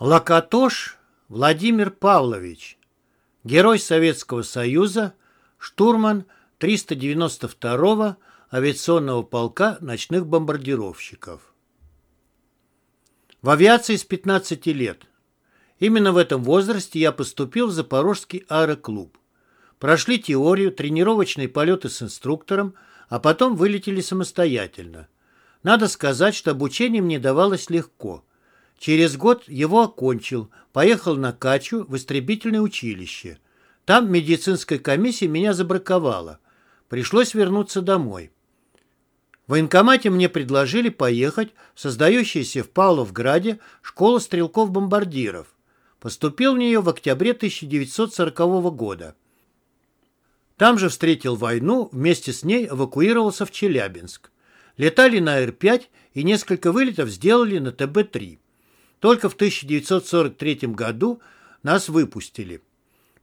Лакатош Владимир Павлович, герой Советского Союза, штурман 392-го авиационного полка ночных бомбардировщиков. В авиации с 15 лет. Именно в этом возрасте я поступил в Запорожский аэроклуб. Прошли теорию, тренировочные полеты с инструктором, а потом вылетели самостоятельно. Надо сказать, что обучение мне давалось легко – Через год его окончил, поехал на Качу в истребительное училище. Там медицинская комиссия меня забраковала. Пришлось вернуться домой. В военкомате мне предложили поехать в создающуюся в Павловграде школу стрелков-бомбардиров. Поступил в нее в октябре 1940 года. Там же встретил войну, вместе с ней эвакуировался в Челябинск. Летали на Р-5 и несколько вылетов сделали на ТБ-3. Только в 1943 году нас выпустили.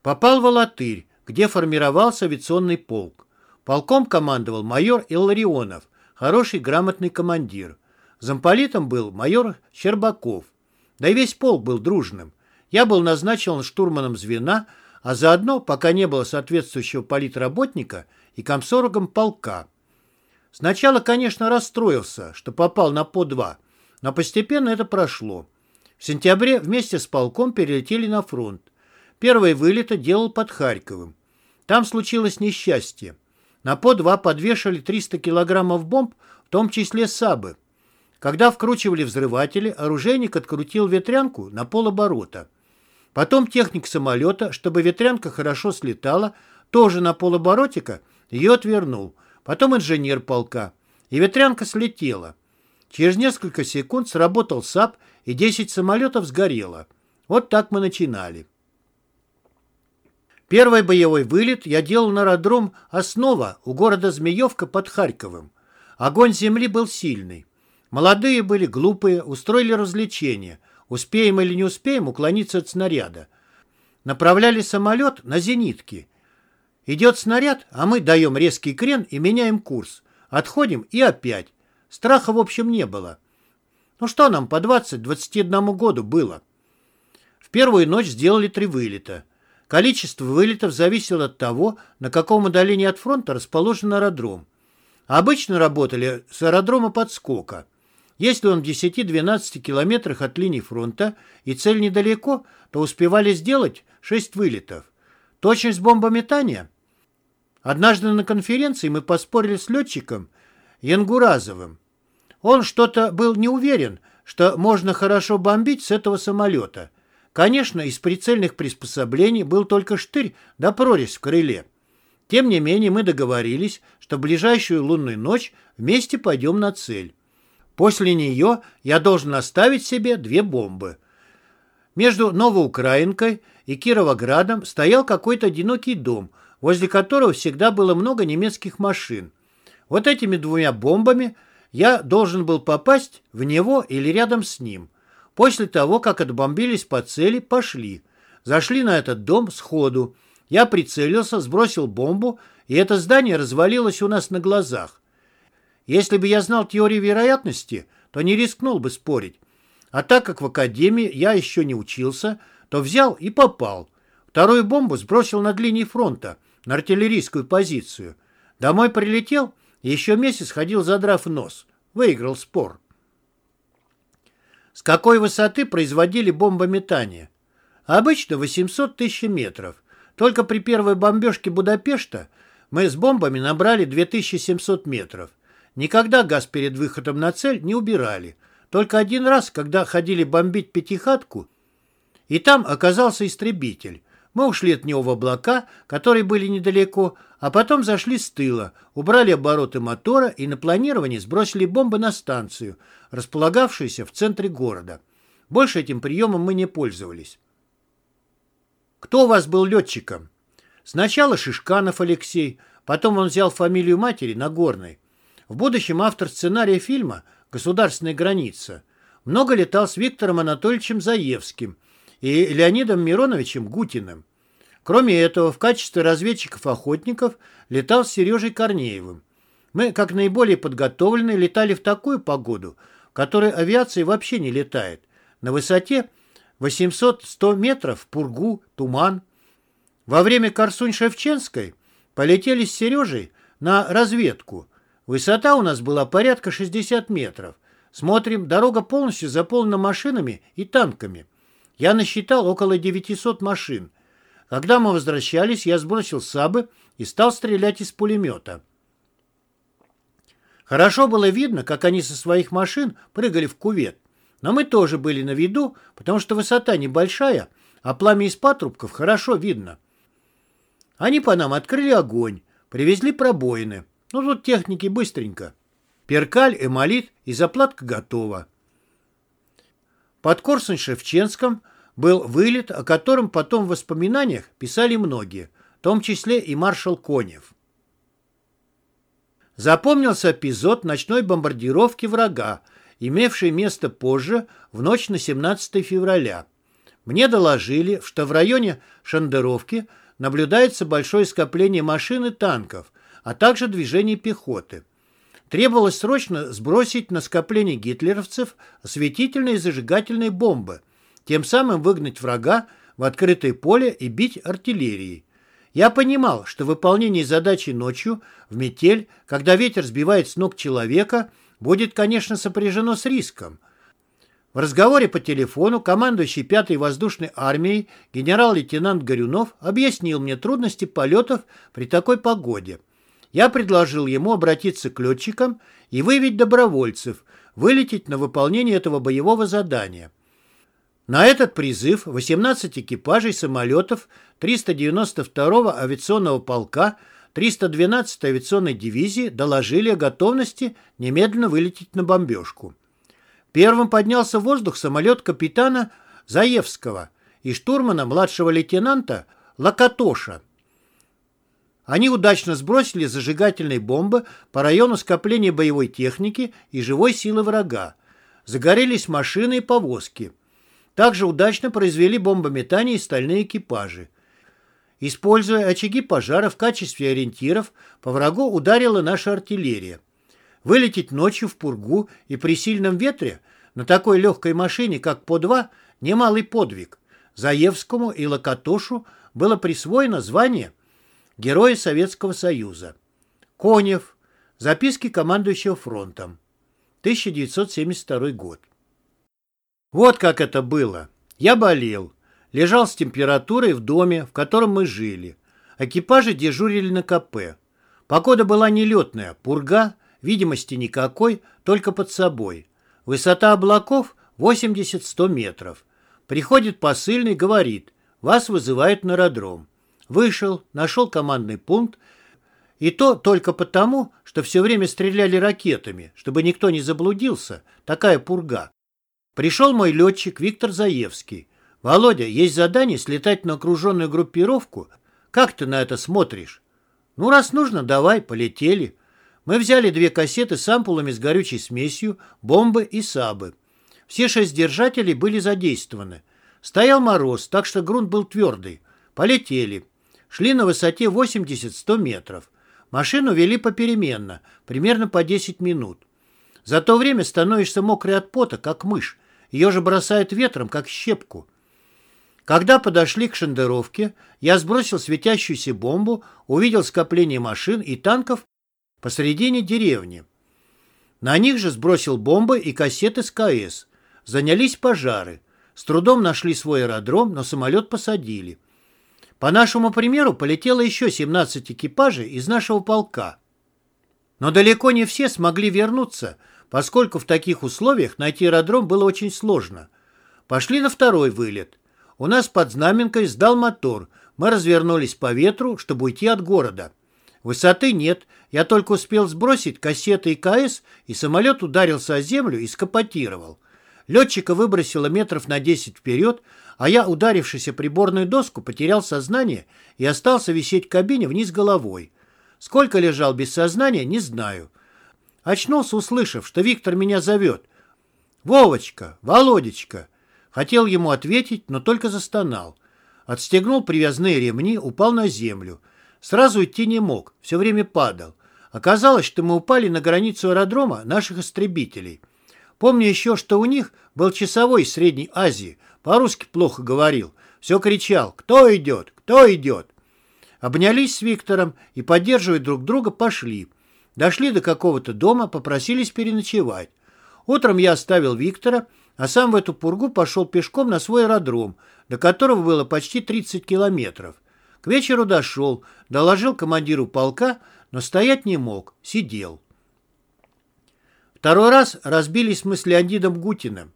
Попал в Алатырь, где формировался авиационный полк. Полком командовал майор Илларионов, хороший грамотный командир. Замполитом был майор Щербаков. Да и весь полк был дружным. Я был назначен штурманом звена, а заодно, пока не было соответствующего политработника, и комсоргом полка. Сначала, конечно, расстроился, что попал на ПО-2, но постепенно это прошло. В сентябре вместе с полком перелетели на фронт. Первые вылеты делал под Харьковым. Там случилось несчастье. На По-2 подвешали 300 килограммов бомб, в том числе САБы. Когда вкручивали взрыватели, оружейник открутил ветрянку на полоборота. Потом техник самолета, чтобы ветрянка хорошо слетала, тоже на полоборотика ее отвернул. Потом инженер полка. И ветрянка слетела. Через несколько секунд сработал САП, и 10 самолетов сгорело. Вот так мы начинали. Первый боевой вылет я делал на аэродром «Основа» у города Змеевка под Харьковым. Огонь земли был сильный. Молодые были глупые, устроили развлечения. Успеем или не успеем уклониться от снаряда. Направляли самолет на зенитки. Идет снаряд, а мы даем резкий крен и меняем курс. Отходим и опять. Страха, в общем, не было. Ну что нам по 20-21 году было? В первую ночь сделали три вылета. Количество вылетов зависело от того, на каком удалении от фронта расположен аэродром. Обычно работали с аэродрома подскока. Если он в 10-12 километрах от линии фронта и цель недалеко, то успевали сделать 6 вылетов. Точность бомбометания? Однажды на конференции мы поспорили с летчиком Янгуразовым. Он что-то был не уверен, что можно хорошо бомбить с этого самолета. Конечно, из прицельных приспособлений был только штырь да прорезь в крыле. Тем не менее, мы договорились, что в ближайшую лунную ночь вместе пойдем на цель. После нее я должен оставить себе две бомбы. Между Новоукраинкой и Кировоградом стоял какой-то одинокий дом, возле которого всегда было много немецких машин. Вот этими двумя бомбами я должен был попасть в него или рядом с ним. После того, как отбомбились по цели, пошли. Зашли на этот дом сходу. Я прицелился, сбросил бомбу, и это здание развалилось у нас на глазах. Если бы я знал теорию вероятности, то не рискнул бы спорить. А так как в академии я еще не учился, то взял и попал. Вторую бомбу сбросил над линией фронта, на артиллерийскую позицию. Домой прилетел — еще месяц ходил, задрав нос. Выиграл спор. С какой высоты производили бомбометание? Обычно 800 тысяч метров. Только при первой бомбежке Будапешта мы с бомбами набрали 2700 метров. Никогда газ перед выходом на цель не убирали. Только один раз, когда ходили бомбить пятихатку, и там оказался истребитель. Мы ушли от него в облака, которые были недалеко, а потом зашли с тыла, убрали обороты мотора и на планировании сбросили бомбы на станцию, располагавшуюся в центре города. Больше этим приемом мы не пользовались. Кто у вас был летчиком? Сначала Шишканов Алексей, потом он взял фамилию матери Нагорной. В будущем автор сценария фильма «Государственная граница». Много летал с Виктором Анатольевичем Заевским – и Леонидом Мироновичем Гутиным. Кроме этого, в качестве разведчиков-охотников летал с Сережей Корнеевым. Мы, как наиболее подготовленные, летали в такую погоду, в которой авиация вообще не летает. На высоте 800-100 метров, пургу, туман. Во время Корсунь-Шевченской полетели с Сережей на разведку. Высота у нас была порядка 60 метров. Смотрим, дорога полностью заполнена машинами и танками. Я насчитал около 900 машин. Когда мы возвращались, я сбросил сабы и стал стрелять из пулемета. Хорошо было видно, как они со своих машин прыгали в кувет. Но мы тоже были на виду, потому что высота небольшая, а пламя из патрубков хорошо видно. Они по нам открыли огонь, привезли пробоины. Ну, тут техники быстренько. Перкаль, эмолит и заплатка готова. Под Корсунь-Шевченском был вылет, о котором потом в воспоминаниях писали многие, в том числе и маршал Конев. Запомнился эпизод ночной бомбардировки врага, имевший место позже, в ночь на 17 февраля. Мне доложили, что в районе Шандеровки наблюдается большое скопление машин и танков, а также движение пехоты. Требовалось срочно сбросить на скопление гитлеровцев осветительные и зажигательные бомбы, тем самым выгнать врага в открытое поле и бить артиллерией. Я понимал, что выполнение задачи ночью, в метель, когда ветер сбивает с ног человека, будет, конечно, сопряжено с риском. В разговоре по телефону командующий 5-й воздушной армией генерал-лейтенант Горюнов объяснил мне трудности полетов при такой погоде. Я предложил ему обратиться к летчикам и выявить добровольцев, вылететь на выполнение этого боевого задания. На этот призыв 18 экипажей самолетов 392-го авиационного полка 312-й авиационной дивизии доложили о готовности немедленно вылететь на бомбежку. Первым поднялся в воздух самолет капитана Заевского и штурмана младшего лейтенанта Лакатоша. Они удачно сбросили зажигательные бомбы по району скопления боевой техники и живой силы врага. Загорелись машины и повозки – также удачно произвели бомбометание и стальные экипажи. Используя очаги пожара в качестве ориентиров, по врагу ударила наша артиллерия. Вылететь ночью в пургу и при сильном ветре на такой легкой машине, как По-2, немалый подвиг. Заевскому и Локотошу было присвоено звание Героя Советского Союза. Конев. Записки командующего фронтом. 1972 год. Вот как это было. Я болел. Лежал с температурой в доме, в котором мы жили. Экипажи дежурили на КП. Погода была нелетная, пурга, видимости никакой, только под собой. Высота облаков 80-100 метров. Приходит посыльный, говорит, вас вызывают на аэродром. Вышел, нашел командный пункт, и то только потому, что все время стреляли ракетами, чтобы никто не заблудился, такая пурга. Пришел мой летчик Виктор Заевский. «Володя, есть задание слетать на окруженную группировку. Как ты на это смотришь?» «Ну, раз нужно, давай, полетели». Мы взяли две кассеты с ампулами с горючей смесью, бомбы и сабы. Все шесть держателей были задействованы. Стоял мороз, так что грунт был твердый. Полетели. Шли на высоте 80-100 метров. Машину вели попеременно, примерно по 10 минут. За то время становишься мокрый от пота, как мышь, ее же бросают ветром, как щепку. Когда подошли к шандеровке, я сбросил светящуюся бомбу, увидел скопление машин и танков посредине деревни. На них же сбросил бомбы и кассеты с КС. Занялись пожары. С трудом нашли свой аэродром, но самолет посадили. По нашему примеру полетело еще 17 экипажей из нашего полка. Но далеко не все смогли вернуться – поскольку в таких условиях найти аэродром было очень сложно. Пошли на второй вылет. У нас под знаменкой сдал мотор. Мы развернулись по ветру, чтобы уйти от города. Высоты нет. Я только успел сбросить кассеты и КС, и самолет ударился о землю и скопотировал. Летчика выбросило метров на 10 вперед, а я, ударившись о приборную доску, потерял сознание и остался висеть в кабине вниз головой. Сколько лежал без сознания, не знаю. Очнулся, услышав, что Виктор меня зовет. «Вовочка! Володечка!» Хотел ему ответить, но только застонал. Отстегнул привязные ремни, упал на землю. Сразу идти не мог, все время падал. Оказалось, что мы упали на границу аэродрома наших истребителей. Помню еще, что у них был часовой из Средней Азии, по-русски плохо говорил, все кричал «Кто идет? Кто идет?» Обнялись с Виктором и, поддерживая друг друга, пошли. Дошли до какого-то дома, попросились переночевать. Утром я оставил Виктора, а сам в эту пургу пошел пешком на свой аэродром, до которого было почти 30 километров. К вечеру дошел, доложил командиру полка, но стоять не мог, сидел. Второй раз разбились мы с Леонидом Гутиным.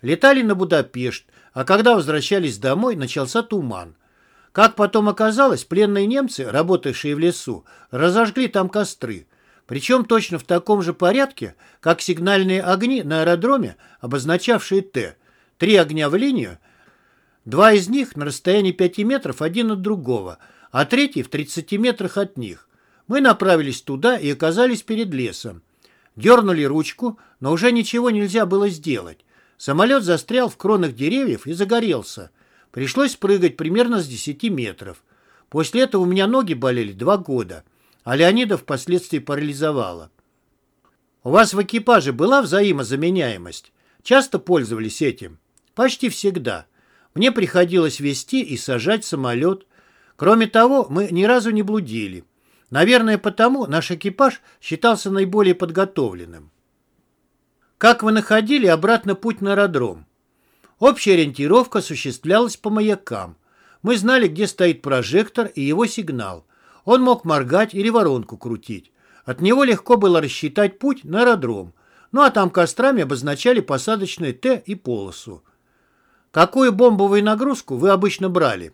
Летали на Будапешт, а когда возвращались домой, начался туман. Как потом оказалось, пленные немцы, работавшие в лесу, разожгли там костры. Причем точно в таком же порядке, как сигнальные огни на аэродроме, обозначавшие «Т». Три огня в линию, два из них на расстоянии 5 метров один от другого, а третий в 30 метрах от них. Мы направились туда и оказались перед лесом. Дернули ручку, но уже ничего нельзя было сделать. Самолет застрял в кронах деревьев и загорелся. Пришлось прыгать примерно с 10 метров. После этого у меня ноги болели два года, а Леонида впоследствии парализовала. У вас в экипаже была взаимозаменяемость? Часто пользовались этим? Почти всегда. Мне приходилось вести и сажать самолет. Кроме того, мы ни разу не блудили. Наверное, потому наш экипаж считался наиболее подготовленным. Как вы находили обратно путь на аэродром? Общая ориентировка осуществлялась по маякам. Мы знали, где стоит прожектор и его сигнал. Он мог моргать или воронку крутить. От него легко было рассчитать путь на аэродром. Ну а там кострами обозначали посадочные Т и полосу. Какую бомбовую нагрузку вы обычно брали?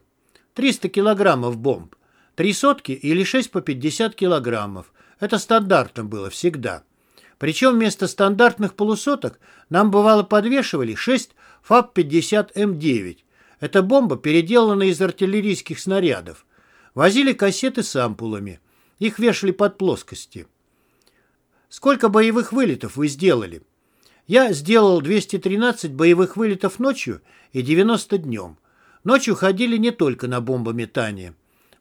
300 килограммов бомб. Три сотки или шесть по 50 килограммов. Это стандартно было всегда. Причем вместо стандартных полусоток нам бывало подвешивали 6 ФАБ-50М9. Эта бомба переделана из артиллерийских снарядов. Возили кассеты с ампулами. Их вешали под плоскости. Сколько боевых вылетов вы сделали? Я сделал 213 боевых вылетов ночью и 90 днем. Ночью ходили не только на бомбометание.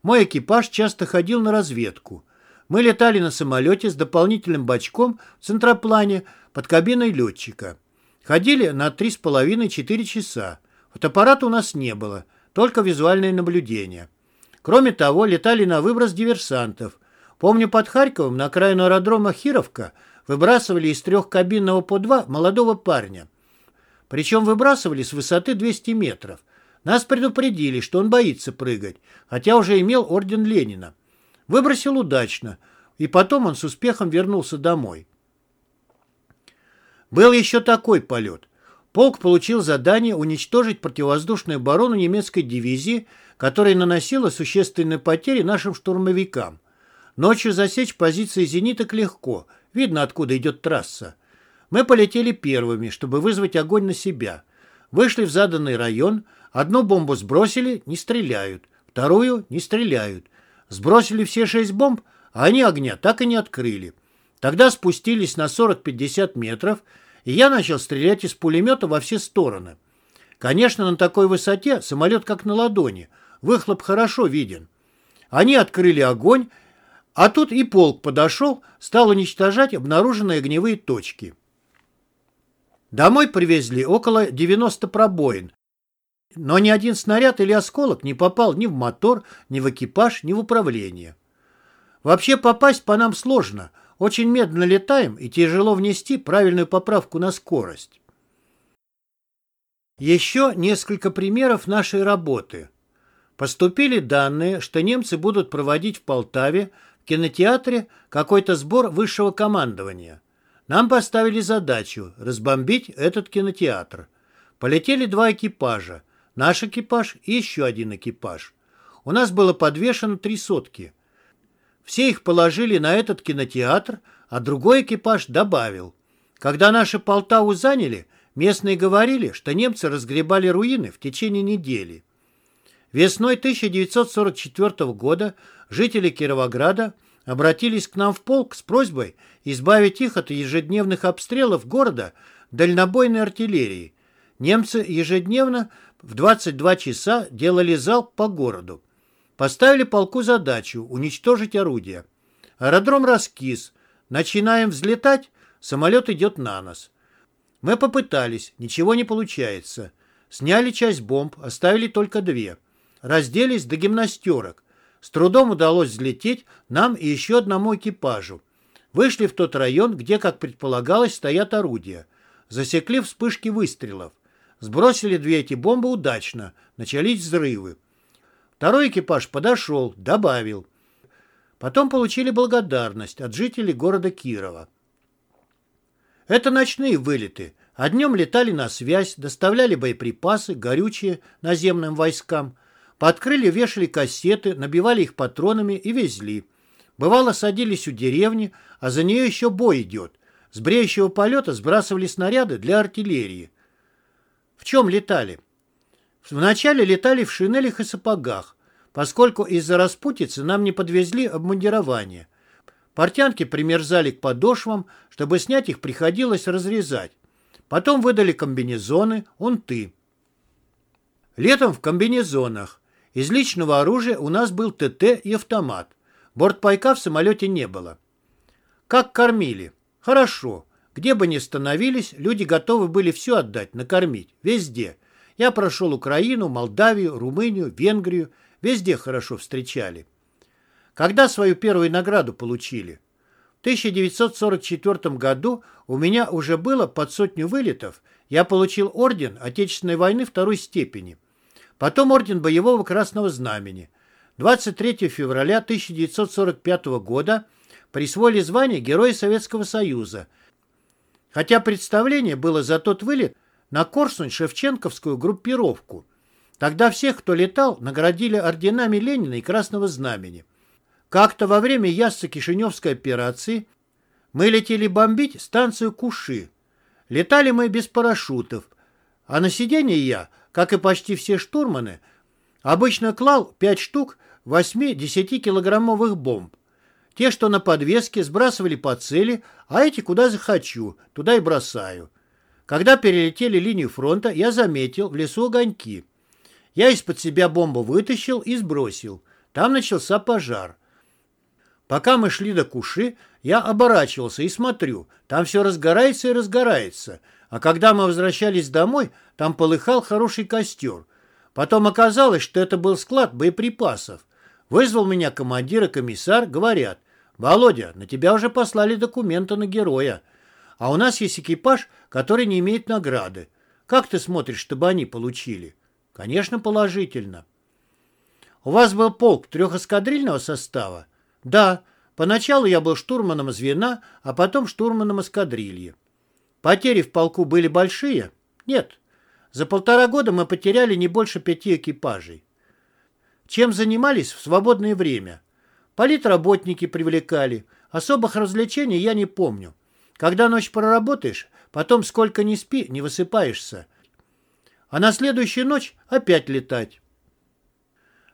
Мой экипаж часто ходил на разведку. Мы летали на самолете с дополнительным бачком в центроплане под кабиной летчика. Ходили на 3,5-4 часа. Фотоаппарата у нас не было, только визуальное наблюдение. Кроме того, летали на выброс диверсантов. Помню, под Харьковом на окраину аэродрома Хировка выбрасывали из трехкабинного по два молодого парня. Причем выбрасывали с высоты 200 метров. Нас предупредили, что он боится прыгать, хотя уже имел орден Ленина. Выбросил удачно, и потом он с успехом вернулся домой. Был еще такой полет. Полк получил задание уничтожить противовоздушную оборону немецкой дивизии, которая наносила существенные потери нашим штурмовикам. Ночью засечь позиции зениток легко, видно, откуда идет трасса. Мы полетели первыми, чтобы вызвать огонь на себя. Вышли в заданный район – Одну бомбу сбросили, не стреляют. Вторую не стреляют. Сбросили все шесть бомб, а они огня так и не открыли. Тогда спустились на 40-50 метров, и я начал стрелять из пулемета во все стороны. Конечно, на такой высоте самолет как на ладони. Выхлоп хорошо виден. Они открыли огонь, а тут и полк подошел, стал уничтожать обнаруженные огневые точки. Домой привезли около 90 пробоин, но ни один снаряд или осколок не попал ни в мотор, ни в экипаж, ни в управление. Вообще попасть по нам сложно. Очень медленно летаем и тяжело внести правильную поправку на скорость. Еще несколько примеров нашей работы. Поступили данные, что немцы будут проводить в Полтаве в кинотеатре какой-то сбор высшего командования. Нам поставили задачу разбомбить этот кинотеатр. Полетели два экипажа. Наш экипаж и еще один экипаж. У нас было подвешено три сотки. Все их положили на этот кинотеатр, а другой экипаж добавил. Когда наши Полтаву заняли, местные говорили, что немцы разгребали руины в течение недели. Весной 1944 года жители Кировограда обратились к нам в полк с просьбой избавить их от ежедневных обстрелов города дальнобойной артиллерии. Немцы ежедневно в 22 часа делали залп по городу. Поставили полку задачу уничтожить орудия. Аэродром раскис. Начинаем взлетать, самолет идет на нас. Мы попытались, ничего не получается. Сняли часть бомб, оставили только две. Разделись до гимнастерок. С трудом удалось взлететь нам и еще одному экипажу. Вышли в тот район, где, как предполагалось, стоят орудия. Засекли вспышки выстрелов. Сбросили две эти бомбы удачно. Начались взрывы. Второй экипаж подошел, добавил. Потом получили благодарность от жителей города Кирова. Это ночные вылеты, а днем летали на связь, доставляли боеприпасы, горючее наземным войскам. Подкрыли, вешали кассеты, набивали их патронами и везли. Бывало, садились у деревни, а за нее еще бой идет. С бреющего полета сбрасывали снаряды для артиллерии. В чем летали? Вначале летали в шинелях и сапогах, поскольку из-за распутицы нам не подвезли обмундирование. Портянки примерзали к подошвам, чтобы снять их приходилось разрезать. Потом выдали комбинезоны, унты. Летом в комбинезонах. Из личного оружия у нас был ТТ и автомат. Бортпайка в самолете не было. Как кормили? Хорошо. Где бы ни становились, люди готовы были все отдать, накормить. Везде. Я прошел Украину, Молдавию, Румынию, Венгрию. Везде хорошо встречали. Когда свою первую награду получили? В 1944 году у меня уже было под сотню вылетов. Я получил орден Отечественной войны второй степени. Потом орден Боевого Красного Знамени. 23 февраля 1945 года присвоили звание Героя Советского Союза. Хотя представление было за тот вылет на Корсунь-Шевченковскую группировку. Тогда всех, кто летал, наградили орденами Ленина и Красного Знамени. Как-то во время Ясса-Кишиневской операции мы летели бомбить станцию Куши. Летали мы без парашютов, а на сиденье я, как и почти все штурманы, обычно клал 5 штук 8-10 килограммовых бомб. Те, что на подвеске, сбрасывали по цели, а эти куда захочу, туда и бросаю. Когда перелетели линию фронта, я заметил в лесу огоньки. Я из-под себя бомбу вытащил и сбросил. Там начался пожар. Пока мы шли до Куши, я оборачивался и смотрю, там все разгорается и разгорается. А когда мы возвращались домой, там полыхал хороший костер. Потом оказалось, что это был склад боеприпасов. Вызвал меня командир и комиссар, говорят, «Володя, на тебя уже послали документы на героя. А у нас есть экипаж, который не имеет награды. Как ты смотришь, чтобы они получили?» «Конечно, положительно». «У вас был полк трехэскадрильного состава?» Да, поначалу я был штурманом звена, а потом штурманом эскадрильи. Потери в полку были большие? Нет. За полтора года мы потеряли не больше пяти экипажей. Чем занимались в свободное время? Политработники привлекали. Особых развлечений я не помню. Когда ночь проработаешь, потом сколько ни спи, не высыпаешься. А на следующую ночь опять летать.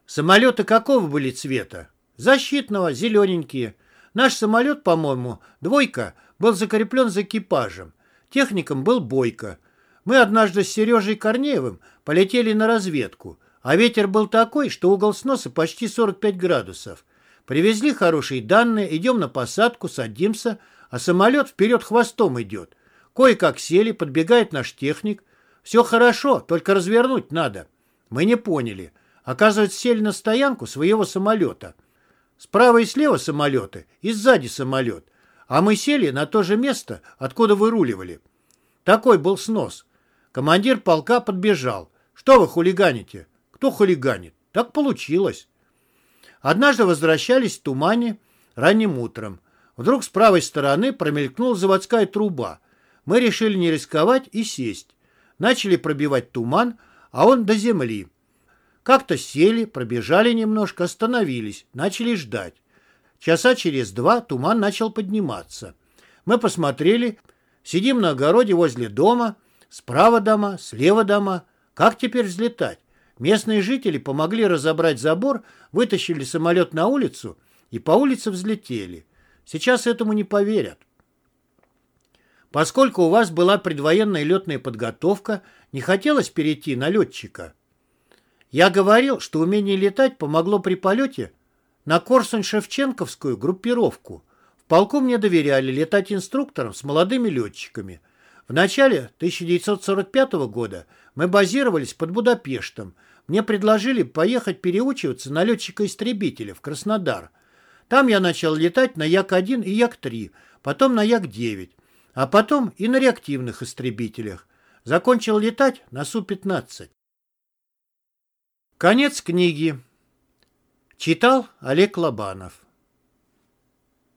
Самолеты какого были цвета? Защитного, зелененькие. Наш самолет, по-моему, двойка, был закреплен за экипажем. Техником был Бойко. Мы однажды с Сережей Корнеевым полетели на разведку, а ветер был такой, что угол сноса почти 45 градусов. Привезли хорошие данные, идем на посадку, садимся, а самолет вперед хвостом идет. Кое-как сели, подбегает наш техник. Все хорошо, только развернуть надо. Мы не поняли. Оказывается, сели на стоянку своего самолета. Справа и слева самолеты, и сзади самолет. А мы сели на то же место, откуда выруливали. Такой был снос. Командир полка подбежал. «Что вы хулиганите?» «Кто хулиганит?» «Так получилось». Однажды возвращались в тумане ранним утром. Вдруг с правой стороны промелькнула заводская труба. Мы решили не рисковать и сесть. Начали пробивать туман, а он до земли. Как-то сели, пробежали немножко, остановились, начали ждать. Часа через два туман начал подниматься. Мы посмотрели, сидим на огороде возле дома, справа дома, слева дома. Как теперь взлетать? Местные жители помогли разобрать забор, вытащили самолет на улицу и по улице взлетели. Сейчас этому не поверят. Поскольку у вас была предвоенная летная подготовка, не хотелось перейти на летчика. Я говорил, что умение летать помогло при полете на Корсунь-Шевченковскую группировку. В полку мне доверяли летать инструктором с молодыми летчиками. В начале 1945 года мы базировались под Будапештом. Мне предложили поехать переучиваться на летчика-истребителя в Краснодар. Там я начал летать на Як-1 и Як-3, потом на Як-9, а потом и на реактивных истребителях. Закончил летать на Су-15. Конец книги. Читал Олег Лобанов.